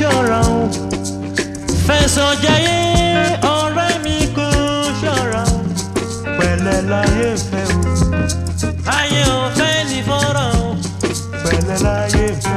ṣọ̀rọ̀ o fẹ̀sọ̀ jayé ọ̀rẹ́ mi kò ṣọ̀rọ̀ o pẹ̀lẹ́ láyé fẹ́ o ayé ò fẹ́ ní fọ́rọ̀ o pẹ̀lẹ́ láyé fẹ́.